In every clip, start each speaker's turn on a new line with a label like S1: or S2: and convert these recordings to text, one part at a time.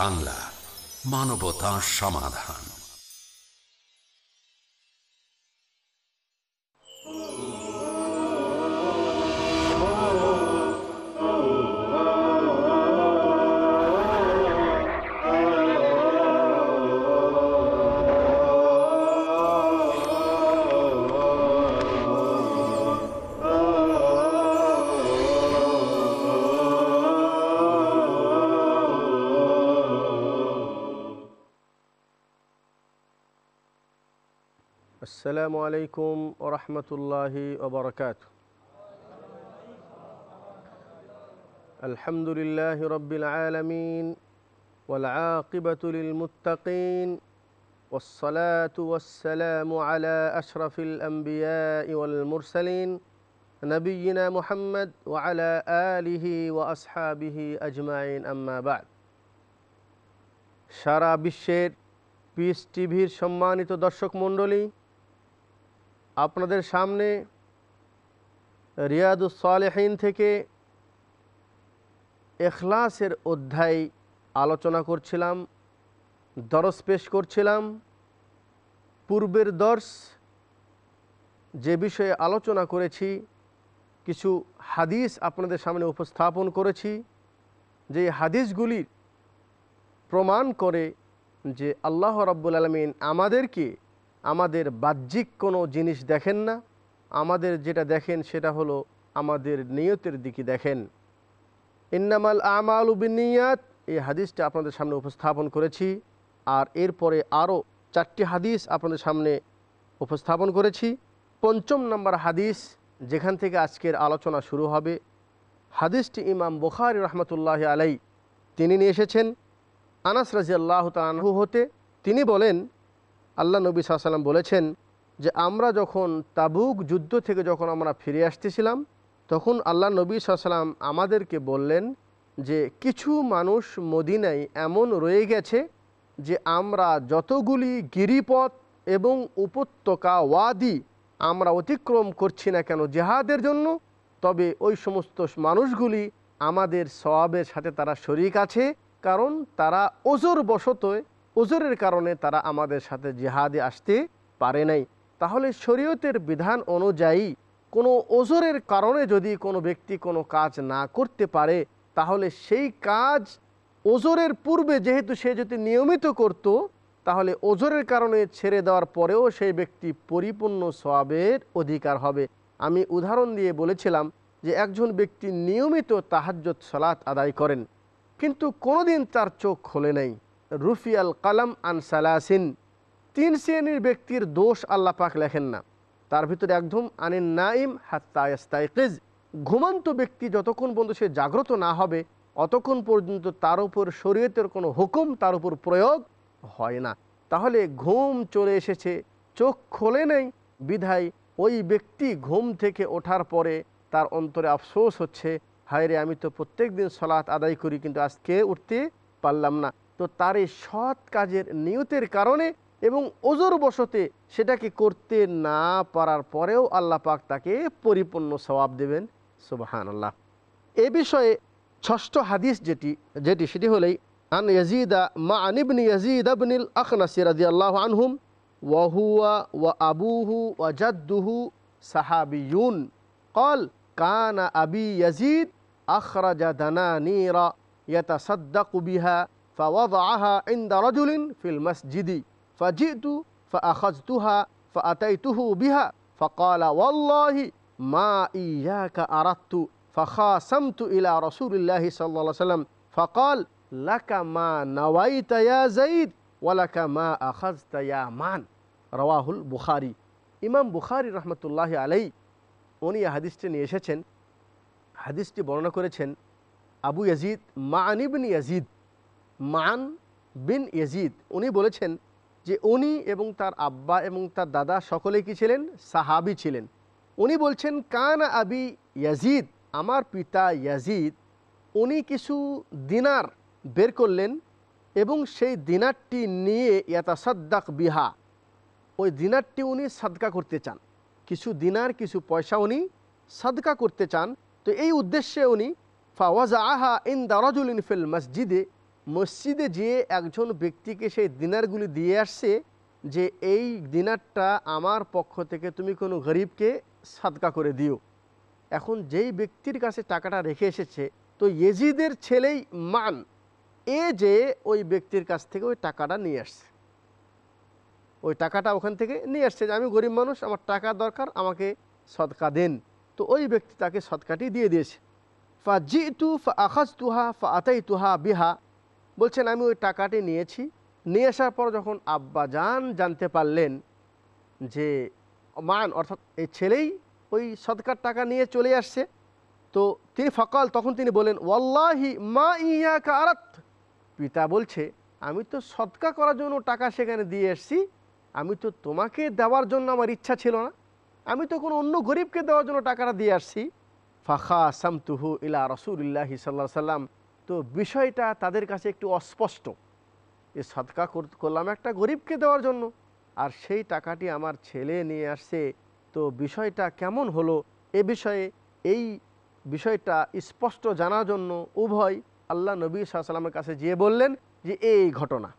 S1: বাংলা মানবতা সমাধান।
S2: السلام عليكم ورحمة الله وبركاته الحمد لله رب العالمين والعاقبة للمتقين والصلاة والسلام على أشرف الأنبياء والمرسلين نبينا محمد وعلى آله وأصحابه أجمعين أما بعد সারা বিশ্বের পিস টিভির সম্মানিত দর্শক মণ্ডলী আপনাদের সামনে রিয়াদুস সালেহীন থেকে এখলাসের অধ্যায় আলোচনা করছিলাম, দরস পেশ করছিলাম। পূর্বের দর্শ যে বিষয়ে আলোচনা করেছি, কিছু হাদিস আপনাদের সামনে উপস্থাপন করেছি, যে হাদিসগুলির প্রমাণ করে যে আল্লাহ রাব্বুল আলমিন আমাদেরকে আমাদের বাহ্যিক কোনো জিনিস দেখেন না। আমাদের যেটা দেখেন সেটা হলো আমাদের নিয়তের দিকে দেখেন। ইন্নামাল আমাল উবিনিয়াত এই হাদিসটা আপনাদের সামনে উপস্থাপন করেছি। আর এরপরে আরও চারটি হাদিস আপনাদের সামনে উপস্থাপন করেছি। পঞ্চম নম্বর হাদিস, যেখান থেকে আজকের আলোচনা শুরু হবে। হাদিসটি ইমাম বুখারি রহমতুল্লাহ আলাই তিনি নিয়ে এসেছেন। আনাস রাজি আল্লাহ তানহু হতে তিনি বলেন আল্লাহ নবী সাল্লাম বলেছেন যে, আমরা যখন তাবুক যুদ্ধ থেকে যখন আমরা ফিরে আসতেছিলাম, তখন আল্লাহ নবী সাল্লাম আমাদেরকে বললেন যে, কিছু মানুষ মদিনায় এমন রয়ে গেছে যে, আমরা যতগুলি গিরিপথ এবং উপত্যকা ওয়াদি আমরা অতিক্রম করছি না কেন জেহাদের জন্য, তবে ওই সমস্ত মানুষগুলি আমাদের সবাবের সাথে তারা শরিক আছে, কারণ তারা ওজোর বশত ওজোরের কারণে তারা আমাদের সাথে জেহাদে আসতে পারে নাই। তাহলে শরীয়তের বিধান অনুযায়ী কোনো ওজোরের কারণে যদি কোনো ব্যক্তি কোনো কাজ না করতে পারে, তাহলে সেই কাজ ওজোরের পূর্বে যেহেতু সে যদি নিয়মিত করত, তাহলে ওজোরের কারণে ছেড়ে দেওয়ার পরেও সেই ব্যক্তি পরিপূর্ণ সবের অধিকার হবে। আমি উদাহরণ দিয়ে বলেছিলাম যে একজন ব্যক্তি নিয়মিত তাহাজ্জত সালাত আদায় করেন, কিন্তু কোনোদিন তার চোখ খোলে নাই। রুফিয়াল কালাম আন সালাসিন। তিন শ্রেণির ব্যক্তির দোষ আল্লাহ পাক লেখেন না। তার ভিতরে একদম আনিন নাইম হাত্তায়স্তাইকিজ ঘুমন্ত ব্যক্তি যতক্ষণ পর্যন্ত সে জাগ্রত না হবে, অতক্ষণ পর্যন্ত তার উপর শরীয়তের কোনো হুকুম, তার উপর প্রয়োগ হয় না। তাহলে ঘুম চলে এসেছে, চোখ খোলে নেই, বিধায় ওই ব্যক্তি ঘুম থেকে ওঠার পরে তার অন্তরে আফসোস হচ্ছে, হায়রে, আমি তো প্রত্যেক দিন সলাৎ আদায় করি, কিন্তু আজকে উঠতে পারলাম না। তো তার এই সৎ কাজের নিয়তের কারণে এবং ওজোর বসতে সেটাকে করতে না পারার পরেও আল্লাহ পাক তাকে পরিপূর্ণ সবাব দেবেন। সুবাহান আল্লাহ এ বিষয়ে ষষ্ঠ হাদিস যেটি যেটি সেটি হলেই, আন ইয়াজিদা মা আনিবনি ইয়াজিদ আবনিল আখনাসি রাজি আল্লাহ আনহুম ওয়াহুয়া ওয়া আবুহু ওয়া জাদ্দুহু সাহাবিউন কল, কানা আবি ইয়াজিদ আখরাজা দানা ইয়াতা ইয়াতাসাদ্দাকু বিহা فوضعها عند رجل في المسجد فجئت فأخذتها فأتيته بها فقال والله ما إياك أردت فخاصمت إلى رسول الله صلى الله عليه وسلم فقال لك ما نويت يا زيد ولك ما أخذت يا مان رواه البخاري ইমাম বুখারি রহমতুল্লাহ আলাই উনি হাদিসটি নিয়ে এসেছেন হাদিসটি বর্ণনা করেছেন আবু ইয়াজিদ মান বিন ইয়াজিদ মান বিন ইয়াজিদ, উনি বলেছেন যে উনি এবং তার আব্বা এবং তার দাদা সকলে কি ছিলেন? সাহাবি ছিলেন। উনি বলছেন, কান আবি ইয়াজিদ, আমার পিতা ইয়াজিদ, উনি কিছু দিনার বের করলেন এবং সেই দিনারটি নিয়ে ইয়াতাসাদ্দাক বিহা, ওই দিনারটি উনি সাদকা করতে চান। কিছু দিনার, কিছু পয়সা উনি সাদকা করতে চান। তো এই উদ্দেশ্যে উনি ফাওয়াজা আহা ইন দারাজুলিন ফিল মসজিদে মসজিদে যেয়ে একজন ব্যক্তিকে সেই দিনারগুলি দিয়ে আসছে যে, এই দিনারটা আমার পক্ষ থেকে তুমি কোনো গরিবকে সাদকা করে দিও। এখন যেই ব্যক্তির কাছে টাকাটা রেখে এসেছে, তো ইয়েজিদের ছেলেই মান, এ যে ওই ব্যক্তির কাছ থেকে ওই টাকাটা নিয়ে আসছে। ওই টাকাটা ওখান থেকে নিয়ে আসছে যে, আমি গরিব মানুষ, আমার টাকা দরকার, আমাকে সদকা দেন। তো ওই ব্যক্তি তাকে সদকাটি দিয়ে দিয়েছে। ফা জি তু ফা আখাজ তুহা ফা আতাই তুহা বিহা বলছেন, আমি ওই টাকাটি নিয়েছি। নিয়ে আসার পর যখন আব্বা জান জানতে পারলেন যে মান, অর্থাৎ এই ছেলেই ওই সৎকার টাকা নিয়ে চলে আসছে। তো তিনি ফকাল, তখন তিনি বলেন ওয়াল্লাহি মা ইয়া কারাত পিতা বলছে, আমি তো সদকা করার জন্য টাকা সেখানে দিয়ে এসছি। আমি তো তোমাকে দেওয়ার জন্য আমার ইচ্ছা ছিল না। আমি তো কোনো অন্য গরিবকে দেওয়ার জন্য টাকাটা দিয়ে আসছি। ফাখা সামতুহু ইলা রসুলিল্লাহি সাল্লাহ সাল্লাম তো বিষয়টা তাদের কাছে একটু অস্পষ্ট। এ সদকা করলাম একটা গরিবকে দেওয়ার জন্য। আর সেই টাকাটি আমার ছেলে নিয়ে আসছে। তো বিষয়টা কেমন হলো? এ বিষয়ে, এই বিষয়টা স্পষ্ট জানার জন্য উভয় আল্লাহ নবী সাল্লামের কাছে গিয়ে বললেন যে, এই ঘটনা।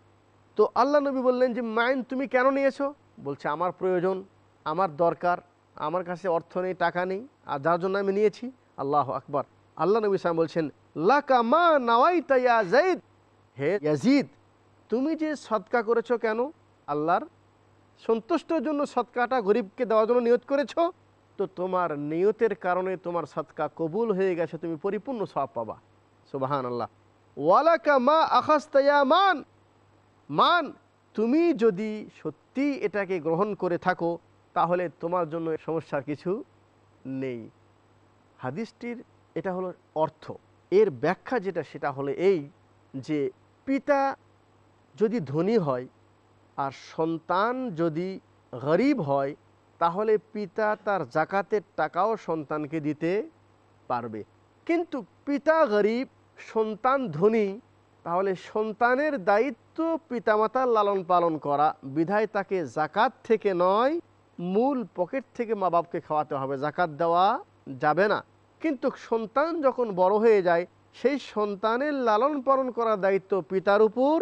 S2: তো আল্লাহ নবী বললেন যে, মাইন তুমি কেন নিয়েছো? বলছে, আমার প্রয়োজন, আমার দরকার, আমার কাছে অর্থ নেই, টাকা নেই, আর যার জন্য আমি নিয়েছি। আল্লাহ আকবার। আল্লাহ নবী সালাম বলছেন লাকা তুমি যে সৎকা করেছ কেন? আল্লাহর সন্তুষ্টর জন্য সৎকাটা গরিবকে দেওয়ার জন্য নিয়ত করেছ? তো তোমার নিয়তের কারণে তোমার সৎকা কবুল হয়ে গেছে, তুমি পরিপূর্ণ সব পাবা। সুবাহান আল্লাহ ওয়ালাকা মা আখাস্তায়া মান। মান, তুমি যদি সত্যি এটাকে গ্রহণ করে থাকো, তাহলে তোমার জন্য সমস্যার কিছু নেই। হাদিসটির, এটা হলো অর্থ। এর ব্যাখ্যা যেটা, সেটা হলো এই যে পিতা যদি ধনী হয় আর সন্তান যদি গরিব হয়, তাহলে পিতা তার জাকাতের টাকাও সন্তানকে দিতে পারবে। কিন্তু পিতা গরিব, সন্তান ধনী, তাহলে সন্তানের দায়িত্ব পিতামাতার লালন পালন করা। বিধায় তাকে জাকাত থেকে নয়, মূল পকেট থেকে মা বাপকে খাওয়াতে হবে। জাকাত দেওয়া যাবে না। কিন্তু সন্তান যখন বড় হয়ে যায়, সেই সন্তানের লালন পালন করার দায়িত্ব পিতার উপর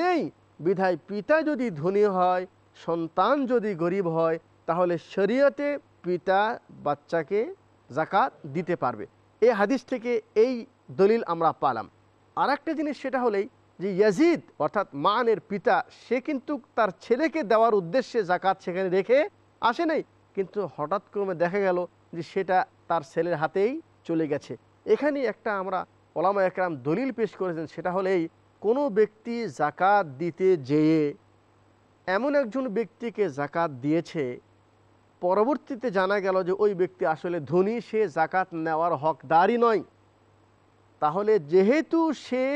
S2: নেই। বিধায় পিতা যদি ধনী হয়, সন্তান যদি গরিব হয়, তাহলে শরীয়তে পিতা বাচ্চাকে জাকাত দিতে পারবে। এই হাদিস থেকে এই দলিল আমরা পালাম। আর একটা জিনিস সেটা হলেই যে ইয়াজিদ, অর্থাৎ মানের পিতা, সে কিন্তু তার ছেলেকে দেওয়ার উদ্দেশ্যে জাকাত সেখানে রেখে আসে নাই। কিন্তু হঠাৎ ক্রমে দেখা গেল যে সেটা তার ছেলের হাতেই চলে গেছে। এখানে একটা আমরা ওলামা একরাম দলিল পেশ করেছেন, সেটা হলেই কোনো ব্যক্তি জাকাত দিতে যেয়ে এমন একজন ব্যক্তিকে জাকাত দিয়েছে, পরবর্তীতে জানা গেল যে ওই ব্যক্তি আসলে ধনী, সে জাকাত নেওয়ার হকদারই নয়। তাহলে যেহেতু সে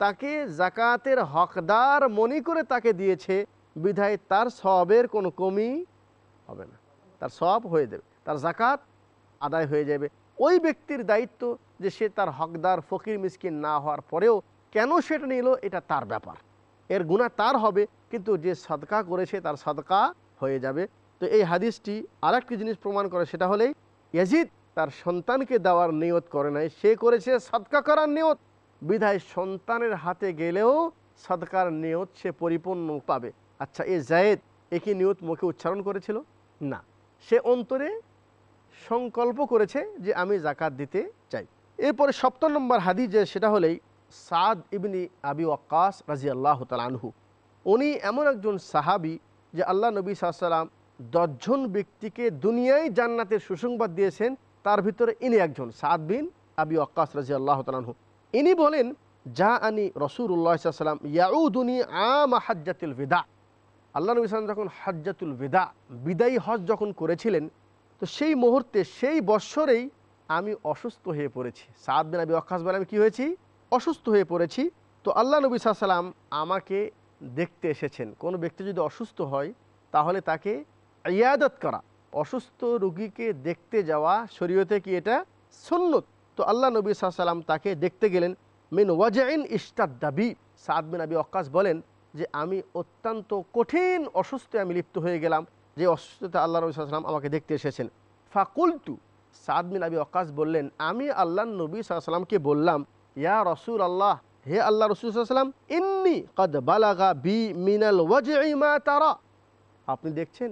S2: তাকে জাকাতের হকদার মনে করে তাকে দিয়েছে, বিধায় তার সবের কোনো কমি হবে না। তার সব হয়ে দেবে তার জাকাত আদায় হয়ে যাবে। ওই ব্যক্তির দায়িত্ব যে সে তার হকদার, ফকির, মিসকিন না হওয়ার পরেও কেন সেটা নিল, এটা তার ব্যাপার। এর গুণা তার হবে, কিন্তু যে সদকা করেছে তার সদকা হয়ে যাবে। তো এই হাদিসটি আরেকটি জিনিস প্রমাণ করে, সেটা হলেই ইয়াজিদ তার সন্তানকে দেওয়ার নিয়ত করে নাই, সে করেছে সদকা করার নিয়ত। বিধায় সন্তানের হাতে গেলেও সদকার নিয়ত সে পরিপূর্ণ পাবে। আচ্ছা এ জায়েদ একই নিয়ত মুখে উচ্চারণ করেছিল? না। সে অন্তরে সংকল্প করেছে যে আমি জাকাত দিতে চাই। এরপরে সপ্তম নম্বর হাদিস যে, সেটা হলেই সাদ ইবনি আবি ওয়াক্কাস রাজি আল্লাহ তালহু উনি এমন একজন সাহাবি যে আল্লাহ নবী সাল্লাম দশজন ব্যক্তিকে দুনিয়ায় জান্নাতের সুসংবাদ দিয়েছেন, তার ভিতরে ইনি একজন, সাদ বিন আবি ওয়াক্কাস রাজি আল্লাহ তালহু ইনি বলেন যা আনি রসুল্লাহ সাল্লাম ইয়াউদুনি আম হাজ্জাতুল বিদা। আল্লাহ নবী সাল্লাম যখন হাজ্জাতুল বিদা বিদায়ী হজ যখন করেছিলেন তো সেই মুহূর্তে, সেই বৎসরেই আমি অসুস্থ হয়ে পড়েছি। সাদ বিন আবি ওয়াক্কাস বলে আমি কী হয়েছি? অসুস্থ হয়ে পড়েছি। তো আল্লাহ নবী সাল্লাম আমাকে দেখতে এসেছেন। কোনো ব্যক্তি যদি অসুস্থ হয়, তাহলে তাকে ইয়াদত করা। অসুস্থ রুগীকে দেখতে যাওয়া শরীয়তে কি এটা? সুন্নত। তো আল্লাহ নবী সাল্লাম তাকে দেখতে গেলেন, মিন ওয়াজাইন ইস্তাদ্দাবি সাদ বিন আবি অক্কাস বলেন যে, আমি অত্যন্ত কঠিন অসুস্থ আমি লিপ্ত হয়ে গেলাম। যে অসুস্থতা আল্লাহ নবী সাল্লাম আমাকে দেখতে এসেছেন। ফাকুলতু, সাদ বিন আবি অক্কাস বললেন, আমি আল্লাহ নবী সাল্লামকে বললাম, ইয়া রসুল আল্লাহ হে আল্লাহ রসুলাম ইন্নি কদ বালাগা বি মিনাল তারা। আপনি দেখছেন,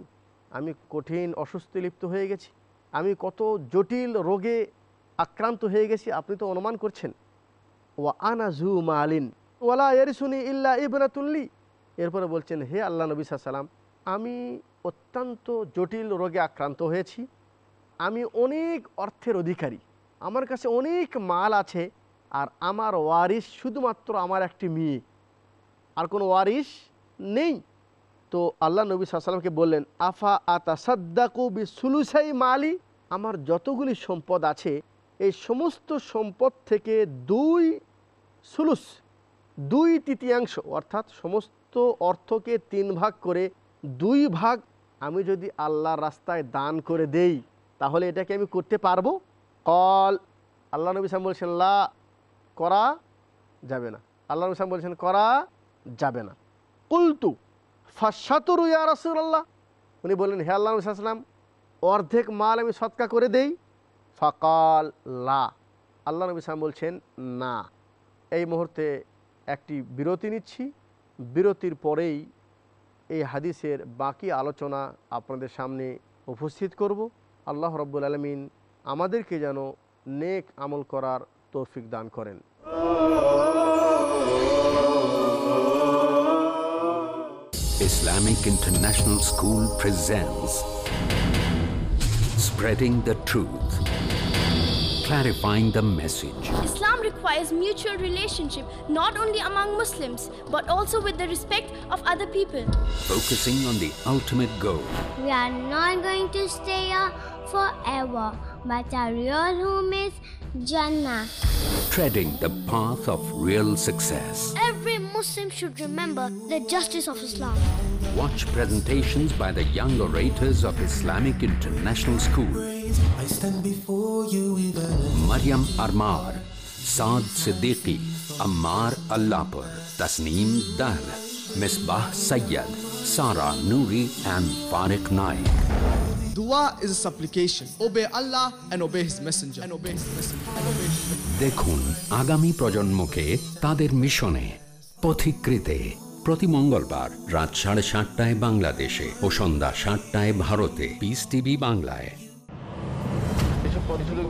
S2: আমি কঠিন, অসুস্থ, লিপ্ত হয়ে গেছি। আমি কত জটিল রোগে আক্রান্ত হয়ে গেছি, আপনি তো অনুমান করছেন। ওয়া আনা জু মালিন ওয়ালা এরিসুনি ইল্লা ইবনাতুল্লি এরপরে বলছেন, হে আল্লাহ নবী সাল্লাম আমি অত্যন্ত জটিল রোগে আক্রান্ত হয়েছি। আমি অনেক অর্থের অধিকারী। আমার কাছে অনেক মাল আছে আর আমার ওয়ারিস শুধুমাত্র আমার একটি মেয়ে। আর কোনো ওয়ারিস নেই। তো আল্লাহ নবী সাল্লামকে বললেন, আফা আতা সাদ্দাকু বি সুলুসাই মালি? আমার যতগুলি সম্পদ আছে, এই সমস্ত সম্পদ থেকে দুই সুলুস, দুই তৃতীয়াংশ, অর্থাৎ সমস্ত অর্থকে তিন ভাগ করে দুই ভাগ আমি যদি আল্লাহর রাস্তায় দান করে দেই, তাহলে এটাকে আমি করতে পারব? কল আল্লাহ নবী সাহেব বলছেন, লা, করা যাবে না। আল্লাহ নবী সাহেব বলছেন, করা যাবে না। কুলতু, ফাশাতুরু ইয়া রাসূলুল্লাহ। উনি বললেন, হে আল্লাহ নবী সাল্লাম অর্ধেক মাল আমি সৎকা করে দেই? ফাকাল, লা। আল্লাহ নবী সাহেব বলছেন, না। এই মুহূর্তে একটি বিরতি নিচ্ছি। বিরতির পরেই এই হাদিসের বাকি আলোচনা আপনাদের সামনে উপস্থিত করব। আল্লাহ রব্বুল আলমিন আমাদেরকে যেন নেক আমল করার তৌফিক দান করেন।
S1: Islamic International School presents Spreading the Truth, Clarifying the Message.
S3: Islam requires mutual relationship not only among Muslims but also with the respect of other people.
S1: focusing on the ultimate goal
S4: We are not going to stay here forever, but our real home is Jannah.
S1: treading the path of real success.
S4: Every Muslim should remember the justice of Islam.
S1: Watch presentations by the young orators of Islamic International School.
S5: I stand before you with a
S1: Maryam Armar, Saad Siddiqui, Ammar Allapur, Tasneem Dar, Misbah Sayyad, Sara Noori, and Farik Naik.
S6: Dua is a supplication. Obey Allah and obey His Messenger. And obey His Messenger. And obey His Messenger.
S1: দেখুন আগামী প্রজন্মকে তাদের মিশনে পথিকৃতে প্রতি মঙ্গলবার রাত সাড়ে সাতটায় বাংলাদেশে ও সন্ধ্যা সাতটায় ভারতে পিস টিভি বাংলায়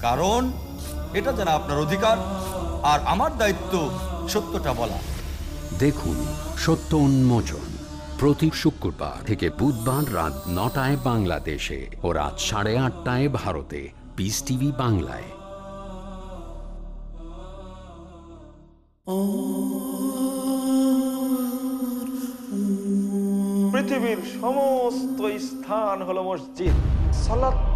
S7: কারণ এটা যেন আপনার অধিকার আর আমার দায়িত্ব সত্যটা বলা।
S1: দেখুন সত্য উন্মোচন প্রতি শুক্রবার থেকে বুধবার রাত নটায় বাংলাদেশে ও রাত সাড়ে আটটায় ভারতে। পিস টিভি বাংলায়।
S8: পৃথিবীর সমস্ত স্থান হলো মসজিদ। সালাত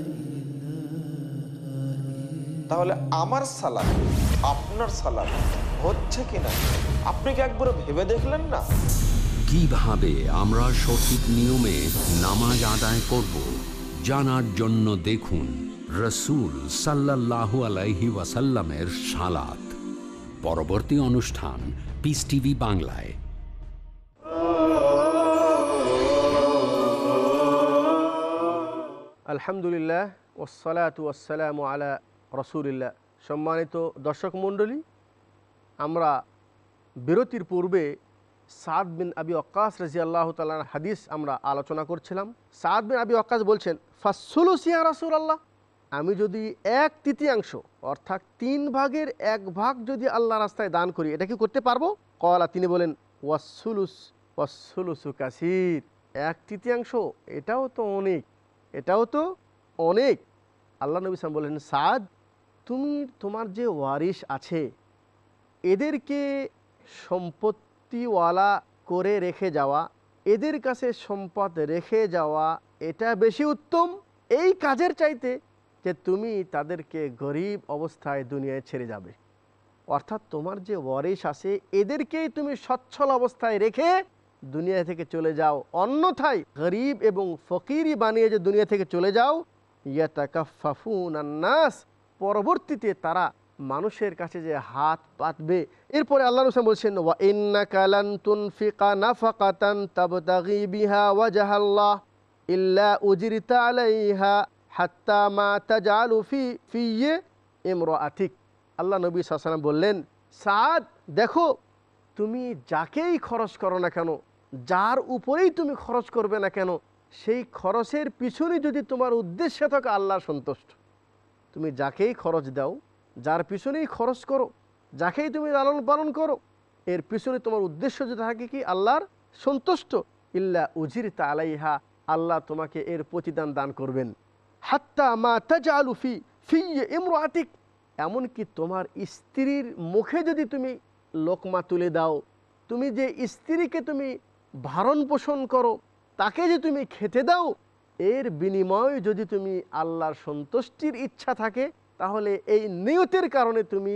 S8: তাহলে আমার সালাদ আপনার সালাদ হচ্ছে কিনা? আপনি কি একবার ভেবে দেখলেন না?
S1: কীভাবে আমরা সঠিক নিয়মে নামাজ আদায় করব জানার জন্য দেখুন রসুল সাল্লাহ আলাইহি ওয়াসাল্লামের সালাত। পরবর্তী অনুষ্ঠান পিস টিভি বাংলায়।
S2: আলহামদুলিল্লাহ ওসালাত ওয়াসালাম আলা রসুলিল্লাহ। সম্মানিত দর্শক মণ্ডলী, আমরা বিরতির পূর্বে সাদ বিন আবি অক্কাস রাজি আল্লাহ তালার হাদিস আমরা আলোচনা করছিলাম। সাদ বিন আবি অক্কাস বলছেন ফাসুলুসিয়া রাসুল আল্লাহ আমি যদি এক তৃতীয়াংশ, অর্থাৎ তিন ভাগের এক ভাগ যদি আল্লাহ রাস্তায় দান করি, এটা কি করতে পারব? কলা, তিনি বলেন ওয়াসুলুস ওয়াসুলুসু কাসির। এক তৃতীয়াংশ, এটাও তো অনেক, এটাও তো অনেক। আল্লাহ নবী সালাম বলেন, সাদ তুমি তোমার যে ওয়ারিশ আছে, এদেরকে সম্পত্তিওয়ালা করে রেখে যাওয়া, এদের কাছে সম্পদ রেখে যাওয়া, এটা বেশি উত্তম? এই কাজের চাইতে যে তুমি তাদেরকে গরিব অবস্থায় দুনিয়ায় ছেড়ে যাবে। অর্থাৎ তোমার যে ওয়ারিশ আছে, এদেরকেই তুমি সচ্ছল অবস্থায় রেখে দুনিয়া থেকে চলে যাও। অন্যথায় গরিব এবং ফকিরি বানিয়ে যে দুনিয়া থেকে চলে যাও ইয়াতাকাফাফুন আন্নাস পরবর্তীতে তারা মানুষের কাছে যে হাত পাতবে। এরপরে আল্লাহ রসুল বলছেন, ওয়া ইন্না কালান তুনফিকা নাফাকাতান তাবতাগি বিহা ওয়াজাহাল্লাহ ইল্লা উজরিতা আলাইহা হাত্তা মা তাজালু ফি, ফিয়ে ইমরাআতিক আল্লাহ নবী সাল্লাল্লাহু বললেন, সাদ, দেখো, তুমি যাকেই খরচ করো না কেন, যার উপরেই তুমি খরচ করবে না কেন, সেই খরচের পিছনে যদি তোমার উদ্দেশ্য থাকে, আল্লাহ সন্তুষ্ট। তুমি যাকেই খরচ দাও, যার পিছনেই খরচ করো, যাকেই তুমি লালন পালন করো, এর পিছনে তোমার উদ্দেশ্য যদি থাকে কি? আল্লাহর সন্তুষ্ট। ইল্লা উজির তালাইহা আল্লাহ তোমাকে এর প্রতিদান দান করবেন। হাত্তা মা তাজা আলুফি ফিয়ে ইমরো আতিক এমনকি তোমার স্ত্রীর মুখে যদি তুমি লোকমা তুলে দাও, তুমি যে স্ত্রীকে তুমি ভারণ পোষণ করো, তাকে যে তুমি খেতে দাও এর বিনিময়ে যদি তুমি আল্লাহর সন্তুষ্টির ইচ্ছা থাকে, তাহলে এই নিয়তের কারণে তুমি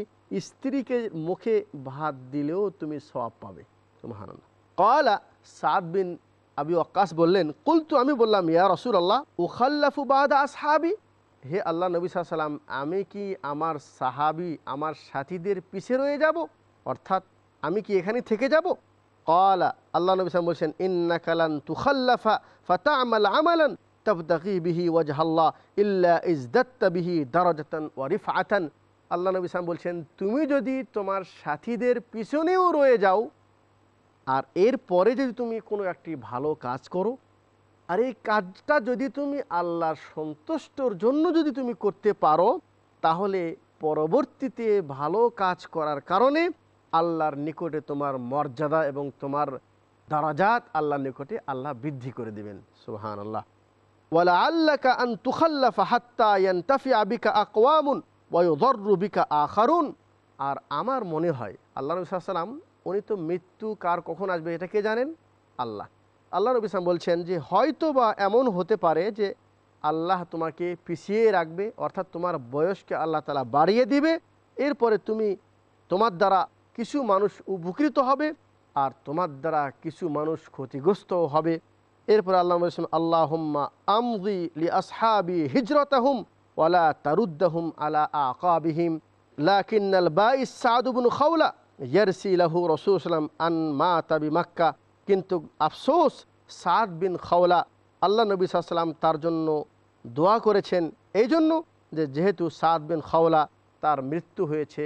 S2: স্ত্রীকে মুখে ভাত দিলেও তুমি সব পাবে। সুবহানাল্লাহ। কলা সাদ বিন আবি ওয়াক্কাস বললেন, কুলতু, আমি বললাম, ইয়া রসুল আল্লাহ উখাল্লাফু বাদা আসহাবি? হে আল্লাহ নবী সাল্লাম আমি কি আমার সাহাবি, আমার সাথীদের পিছে রয়ে যাব? অর্থাৎ আমি কি এখানে থেকে যাব? কলা আল্লাহ নবী সালাম বলছেন ইন্না কালান তুখাল্লাফা ফাতা আমাল আমালান। বিহি ওয়াজহাল্লাহ ইল্লা বিহি আল্লাহ নবী বলছেন, তুমি যদি তোমার সাথীদের পিছনেও রয়ে যাও, আর এর পরে যদি তুমি কোনো একটি ভালো কাজ করো, আর এই কাজটা যদি তুমি আল্লাহর সন্তুষ্টর জন্য যদি তুমি করতে পারো, তাহলে পরবর্তীতে ভালো কাজ করার কারণে আল্লাহর নিকটে তোমার মর্যাদা এবং তোমার দারাজাত আল্লাহর নিকটে আল্লাহ বৃদ্ধি করে দিবেন। সুহান আল্লাহ ওয়ালা আল্লাকা আন তুখাল্লাফা হাত্তা ইয়ান্তাফি আবিকা আকওয়ামুন ওয়ুদর্রু বিকা আখারুন। আর আমার মনে হয় আল্লাহ নবী সাল্লাম উনি তো মৃত্যু কার কখন আসবে এটা কে জানেন? আল্লাহ। আল্লাহ নবী সালাম বলছেন যে হয়তো বা এমন হতে পারে যে, আল্লাহ তোমাকে পিছিয়ে রাখবে, অর্থাৎ তোমার বয়সকে আল্লাহ তালা বাড়িয়ে দিবে, এরপরে তুমি তোমার দ্বারা কিছু মানুষ উপকৃত হবে, আর তোমার দ্বারা কিছু মানুষ ক্ষতিগ্রস্ত হবে। এরপরে আল্লাহ বলছেন আল্লাহ আমদি লি আসহাবি হিজরতাহুম ওয়ালা তারুদ্দাহুম আলা আকাবিহিম। লাকিন্নাল বাইস সাদুবুন খাউলা ইয়ারসি লাহু রসুলাম আন মা তাবি মাক্কা কিন্তু আফসোস, সাদ বিন খাওলা আল্লাহ নবী সাল্লাম তার জন্য দোয়া করেছেন এই জন্য যে যেহেতু সাদ বিন খাওলা তার মৃত্যু হয়েছে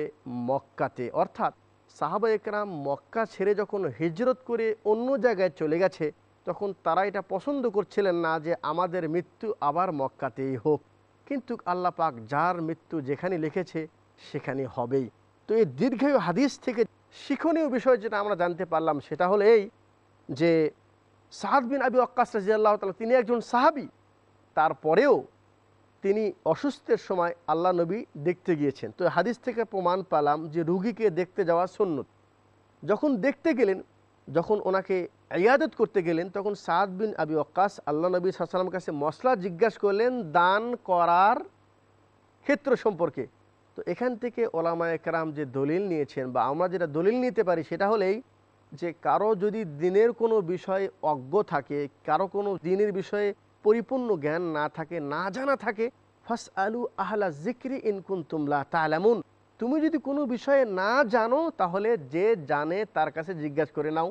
S2: মক্কাতে। অর্থাৎ সাহাবা একরাম মক্কা ছেড়ে যখন হিজরত করে অন্য জায়গায় চলে গেছে তখন তারা এটা পছন্দ করছিলেন না যে আমাদের মৃত্যু আবার মক্কাতেই হোক। কিন্তু আল্লাহ পাক যার মৃত্যু যেখানে লিখেছে, সেখানে হবেই। তো এই দীর্ঘায়ু হাদিস থেকে শিক্ষণীয় বিষয় যেটা আমরা জানতে পারলাম, সেটা হলো এই যে সাহাদ বিন আবি আক্কাস রাজিয়াল্লাহ তালা তিনি একজন সাহাবি। তারপরেও তিনি অসুস্থের সময় আল্লাহ নবী দেখতে গিয়েছেন। তো হাদিস থেকে প্রমাণ পালাম যে রুগীকে দেখতে যাওয়া সন্ন্যত যখন দেখতে গেলেন যখন ওনাকে ইয়াদত করতে গেলেন, তখন সাদ বিন আবি অক্কাস আল্লাহ নবী সাল্লামের কাছে মশলা জিজ্ঞাসা করলেন দান করার ক্ষেত্র সম্পর্কে। তো এখান থেকে ওলামা একরাম যে দলিল নিয়েছেন বা আমরা যেটা দলিল নিতে পারি সেটা হলেই যে কারও যদি দিনের কোনো বিষয়ে অজ্ঞ থাকে, কারও কোনো দিনের বিষয়ে পরিপূর্ণ জ্ঞান না থাকে, না জানা থাকে ফাস আলু আহলা জিক্রি ইনকুন তুমলা তালামুন। তুমি যদি কোনো বিষয়ে না জানো, তাহলে যে জানে তার কাছে জিজ্ঞাসা করে নাও।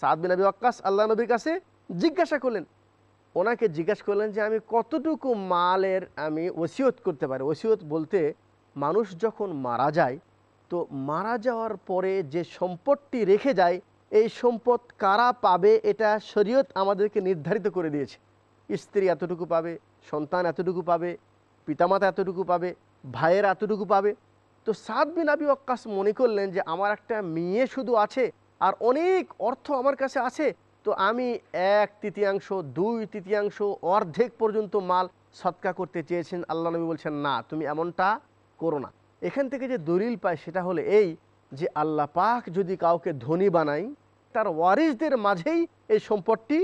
S2: সাদ বিন আবি ওয়াক্কাস আল্লাহ নবীর কাছে জিজ্ঞাসা করলেন। ওনাকে জিজ্ঞাসা করলেন যে, আমি কতটুকু মালের আমি ওসিয়ত করতে পারি? ওসিয়ত বলতে, মানুষ যখন মারা যায়, তো মারা যাওয়ার পরে যে সম্পদটি রেখে যায়, এই সম্পদ কারা পাবে এটা শরীয়ত আমাদেরকে নির্ধারিত করে দিয়েছে। স্ত্রী এতটুকু পাবে, সন্তান এতটুকু পাবে, পিতামাতা এতটুকু পাবে ভাইয়ের এতটুকু পাবে? তো সাদ বিন আবি অক্কাস মনে করলেন যে, আমার একটা মেয়ে শুধু আছে আর অনেক অর্থ আমার কাছে আছে। তো আমি এক তৃতীয়াংশ, দুই তৃতীয়াংশ অর্ধেক পর্যন্ত মাল সৎকা করতে চেয়েছেন। আল্লাহ নবী বলছেন, না, তুমি এমনটা করো না। এখান থেকে যে দলিল পায় সেটা হলো এই যে, আল্লাহ পাক যদি কাউকে ধনী বানাই তার ওয়ারিসদের মাঝেই এই সম্পদটি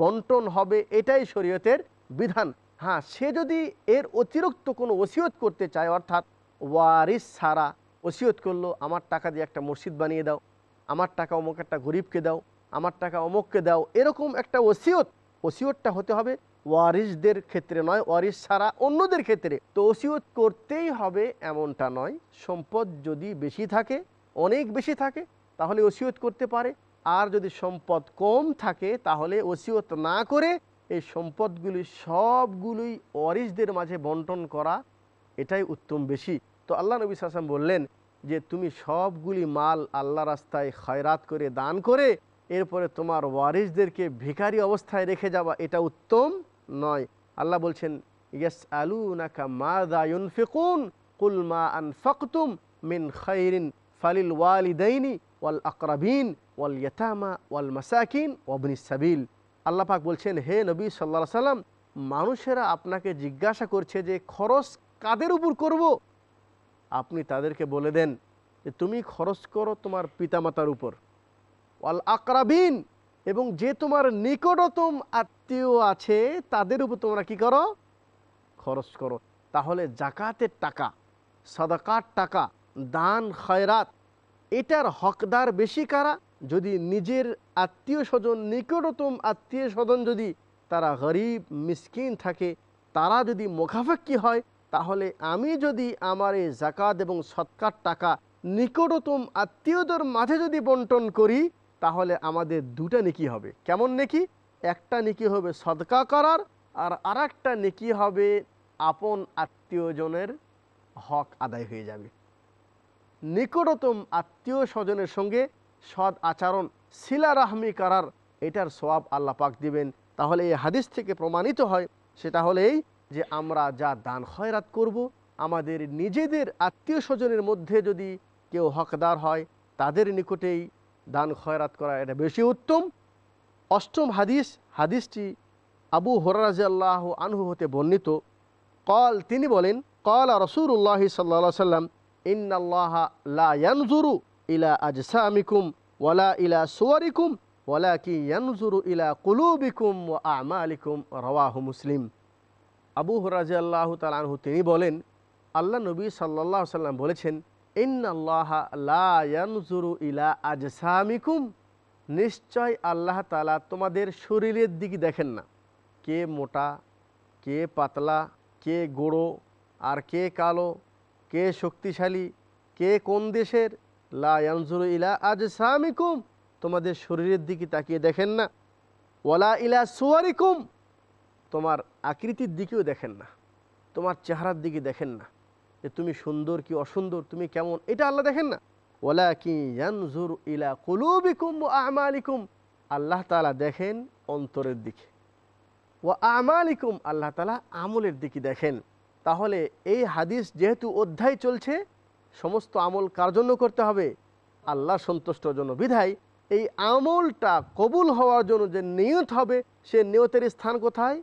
S2: বন্টন হবে। এটাই শরীয়তের বিধান। হ্যাঁ সে যদি এর অতিরিক্ত কোনো ওসিয়ত করতে চায়, অর্থাৎ ওয়ারিস ছাড়া ওসিয়ত করল, আমার টাকা দিয়ে একটা মসজিদ বানিয়ে দাও, আমার টাকা অমুক একটা গরিবকে দাও, আমার টাকা অমুককে দাও, এরকম একটা ওসিয়ত, ওসিয়তটা হতে হবে ওয়ারিসদের ক্ষেত্রে নয়, ওয়ারিস ছাড়া অন্যদের ক্ষেত্রে। তো ওসিয়ত করতেই হবে এমনটা নয়, সম্পদ যদি বেশি থাকে, অনেক বেশি থাকে, তাহলে ওসিয়ত করতে পারে। আর যদি সম্পদ কম থাকে, তাহলে ওসিয়ত না করে এই সম্পদগুলি সবগুলোই ওয়ারিসদের মাঝে বন্টন করা, এটাই উত্তম বেশি। তো আল্লাহ নবী সাসাম বললেন যে, তুমি সবগুলি মাল আল্লাহ রাস্তায় খয়রাত করে দান করে, এরপরে তোমার ওয়ারিসদেরকে ভিখারি অবস্থায় রেখে যাওয়া, এটা উত্তম নয়। আল্লাহ বলছেন ইয়াস আলু নাকা মা দায়ুন ফিকুন কুল মা আন ফকতুম মিন খৈরিন ফালিল ওয়ালিদাইনি ওয়াল আকরাবিন ওয়াল ইয়াতামা ওয়াল মাসাকিন ওবনিস সাবিল। আল্লাহ পাক বলছেন, হে নবী সাল্লাহ সাল্লাম, মানুষেরা আপনাকে জিজ্ঞাসা করছে যে, খরচ কাদের উপর করব? আপনি তাদেরকে বলে দেন যে, তুমি খরচ করো তোমার পিতামাতার উপর। ওয়াল আকরাবিন, এবং যে তোমার নিকটতম আত্মীয় আছে, তাদের উপর তোমরা কি করো? খরচ করো। তাহলে জাকাতের টাকা, সাদাকার টাকা, দান, খয়রাত, এটার হকদার বেশি কারা? যদি নিজের আত্মীয় স্বজন, নিকটতম আত্মীয় স্বজন যদি তারা গরিব, মিসকিন থাকে, তারা যদি মোখাফাক্কি হয়, তাহলে আমি যদি আমার এই জাকাত এবং সৎকার টাকা নিকটতম আত্মীয়দের মাঝে যদি বন্টন করি, তাহলে আমাদের দুটা নেকি হবে। কেমন নেকি? একটা নেকি হবে সদকা করার আর আর একটা নেকি হবে আপন আত্মীয়জনের হক আদায় হয়ে যাবে। নিকটতম আত্মীয় স্বজনের সঙ্গে সৎ আচরণ, শিলা রাহমি করার, এটার সবাব আল্লাহ পাক দিবেন। তাহলে এই হাদিস থেকে প্রমাণিত হয়, সেটা হলেই যে আমরা যা দান খয়রাত করব, আমাদের নিজেদের আত্মীয় স্বজনের মধ্যে যদি কেউ হকদার হয়, তাদের নিকটেই দান খয়রাত করা এটা বেশি উত্তম। অষ্টম হাদিস, হাদিসটি আবু হরাজ আল্লাহ আনহু হতে বর্ণিত। কল তিনি বলেন কল রসুল্লাহ সাল্লা সাল্লাম ইন্নাল্লাহ লা ইয়ানজুরু ইলা আজসামিকুম ওয়ালা ইলা সুয়ারিকুম ওয়ালা কি ইয়ানজুরু ইলা কুলুবিকুম ওয়া আমালিকুম, রওয়াহু মুসলিম। আবু হরাজ আল্লাহ তালানহু তিনি বলেন, আল্লাহ নবী সাল্লাহ সাল্লাম বলেছেন ইয়ানজুরু ইলা আজসামিকুম। নিশ্চয় আল্লাহ তালা তোমাদের শরীরের দিকে দেখেন না। কে মোটা, কে পাতলা, কে গোড়ো, আর কে কালো, কে শক্তিশালী, কে কোন দেশের লা ইয়ানজুরু ইলা আজসামিকুম। তোমাদের শরীরের দিকে তাকিয়ে দেখেন না। ওয়ালা ইলা সুয়ারিকুম। তোমার আকৃতির দিকেও দেখেন না। তোমার চেহারার দিকে দেখেন না। যে তুমি সুন্দর কি অসুন্দর, তুমি কেমন, এটা আল্লাহ দেখেন না। ওলা কি ইলা কুলুবিকুম ও আমালিকুম। আল্লাহ তালা দেখেন অন্তরের দিকে। ও আমালিকুম, আল্লাহ তালা আমলের দিকে দেখেন। তাহলে এই হাদিস যেহেতু অধ্যায় চলছে সমস্ত আমল কার জন্য করতে হবে? আল্লাহ সন্তুষ্টর জন্য। বিধায় এই আমলটা কবুল হওয়ার জন্য যে নিয়ত হবে, সে নিয়তের স্থান কোথায়?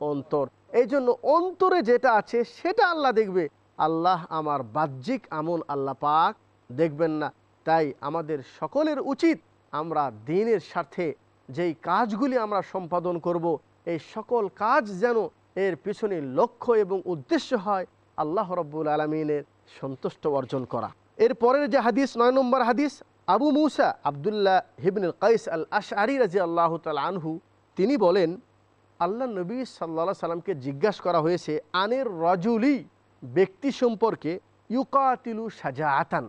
S2: অন্তর। এই জন্য অন্তরে যেটা আছে, সেটা আল্লাহ দেখবে। আল্লাহ আমার বাহ্যিক আমল আল্লাহ পাক দেখবেন না। তাই আমাদের সকলের উচিত আমরা দিনের স্বার্থে যেই কাজগুলি আমরা সম্পাদন করব, এই সকল কাজ যেন এর পিছনে লক্ষ্য এবং উদ্দেশ্য হয় আল্লাহ রব্বুল আলমিনের। সন্তুষ্ট অর্জন করা। এর পরের যে হাদিস, নয় নম্বর হাদিস, আবু মুসা আবদুল্লাহ হিবনুল কাইস আল আশআরি রাজি আল্লাহ তাল আনহু, তিনি বলেন, আল্লাহ নবী সাল্লা সাল্লামকে জিজ্ঞাসা করা হয়েছে, আনের রজুলি ব্যক্তি সম্পর্কে ইউকাতিলু সাজা আতান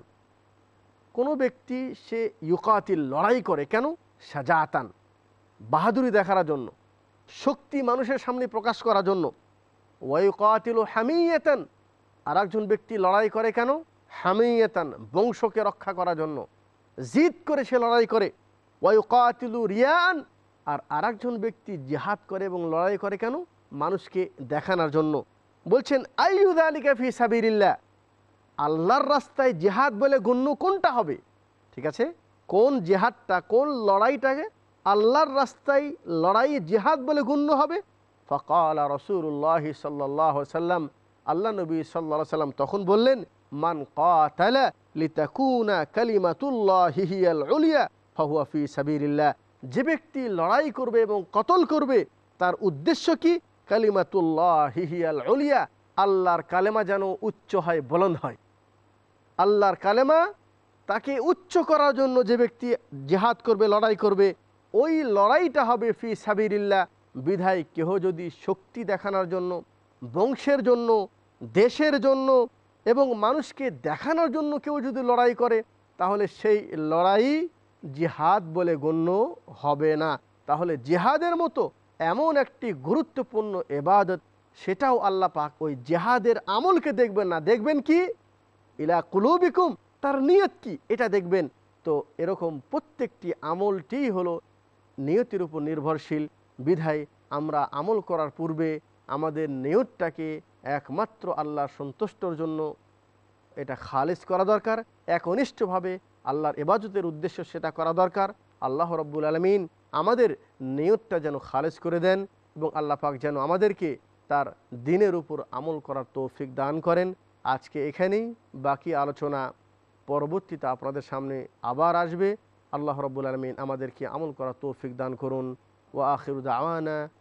S2: কোনো ব্যক্তি সে ইউকাতিল লড়াই করে কেন? সাজা আতান বাহাদুরি দেখার জন্য। শক্তি মানুষের সামনে প্রকাশ করার জন্য। ওয়াইকাতিলু হামিয়েতান। আর ব্যক্তি লড়াই করে কেন? হামিয়েতান, বংশকে রক্ষা করার জন্য। জিদ করে সে লড়াই করে। ওয়াইকাতিলু রিয়ান, আর আরেকজন ব্যক্তি জিহাদ করে এবং লড়াই করে কেন? মানুষকে দেখানোর জন্য। বলছেন আইউদ আলিকা ফি সাবিরিল্লা আল্লাহর রাস্তায় জেহাদ বলে গণ্য কোনটা হবে? ঠিক আছে? কোন জেহাদটা, কোন লড়াইটাকে আল্লাহর রাস্তায় লড়াই জেহাদ বলে গণ্য হবে? ফকাল রসুল্লাহ সাল্লাহ সাল্লাম আল্লাহ নবী সাল্লা সাল্লাম তখন বললেন, মান কাতালা লিতাকুনা কালিমাতুল্লাহ যে ব্যক্তি লড়াই করবে এবং কতল করবে, তার উদ্দেশ্য কি? কালিমাতুল্লাহ আল্লাহর কালেমা যেন উচ্চ হয় বলন হয়। আল্লাহর কালেমা তাকে উচ্চ করার জন্য যে ব্যক্তি জেহাদ করবে, লড়াই করবে, ওই লড়াইটা হবে ফি সাবিরিল্লা বিধায় কেহ যদি শক্তি দেখানোর জন্য বংশের জন্য, দেশের জন্য এবং মানুষকে দেখানোর জন্য কেউ যদি লড়াই করে, তাহলে সেই লড়াই জিহাদ বলে গণ্য হবে না। তাহলে জিহাদের মতো এমন একটি গুরুত্বপূর্ণ এবাদত, সেটাও আল্লাহ পাক ওই জেহাদের আমলকে দেখবেন না। দেখবেন কি? ইলা কুলুবিকুম, তার নিয়ত কি? এটা দেখবেন। তো এরকম প্রত্যেকটি আমলটি হলো নিয়তির উপর নির্ভরশীল। বিধায় আমরা আমল করার পূর্বে আমাদের নিয়তটাকে একমাত্র আল্লাহর সন্তুষ্টর জন্য এটা খালিজ করা দরকার, একনিষ্ঠভাবে আল্লাহর এবাজতের উদ্দেশ্য সেটা করা দরকার। আল্লাহ রব্বুল আলমিন আমাদের নিয়তটা যেন খালেজ করে দেন এবং আল্লাহ পাক যেন আমাদেরকে তার দিনের উপর আমল করার তৌফিক দান করেন। আজকে এখানেই বাকি আলোচনা পরবর্তীতে আপনাদের সামনে আবার আসবে। আল্লাহ রব্বুল আলমিন আমাদেরকে আমল করার তৌফিক দান করুন। ও আখিরুদ আওয়ানা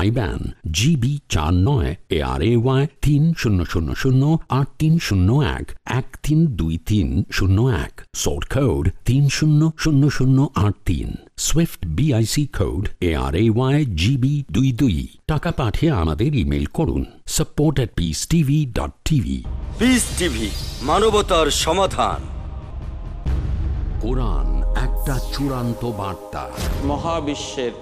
S1: আইব্যান জিবি চার নয় এ আর এ ওয়াই তিন শূন্য শূন্য শূন্য আট তিন শূন্য এক এক তিন দুই তিন শূন্য এক সোর্ট কোড তিন শূন্য শূন্য শূন্য আট তিন SWIFT BIC code A R A Y GB দুই দুই। টাকা পাঠিয়ে আমাদের ইমেল করুন support at Peace TV dot TV
S7: Peace TV মানবতার সমাধান।
S1: কোরআন একটা চূড়ান্ত বার্তা।
S9: মহাবিশ্বের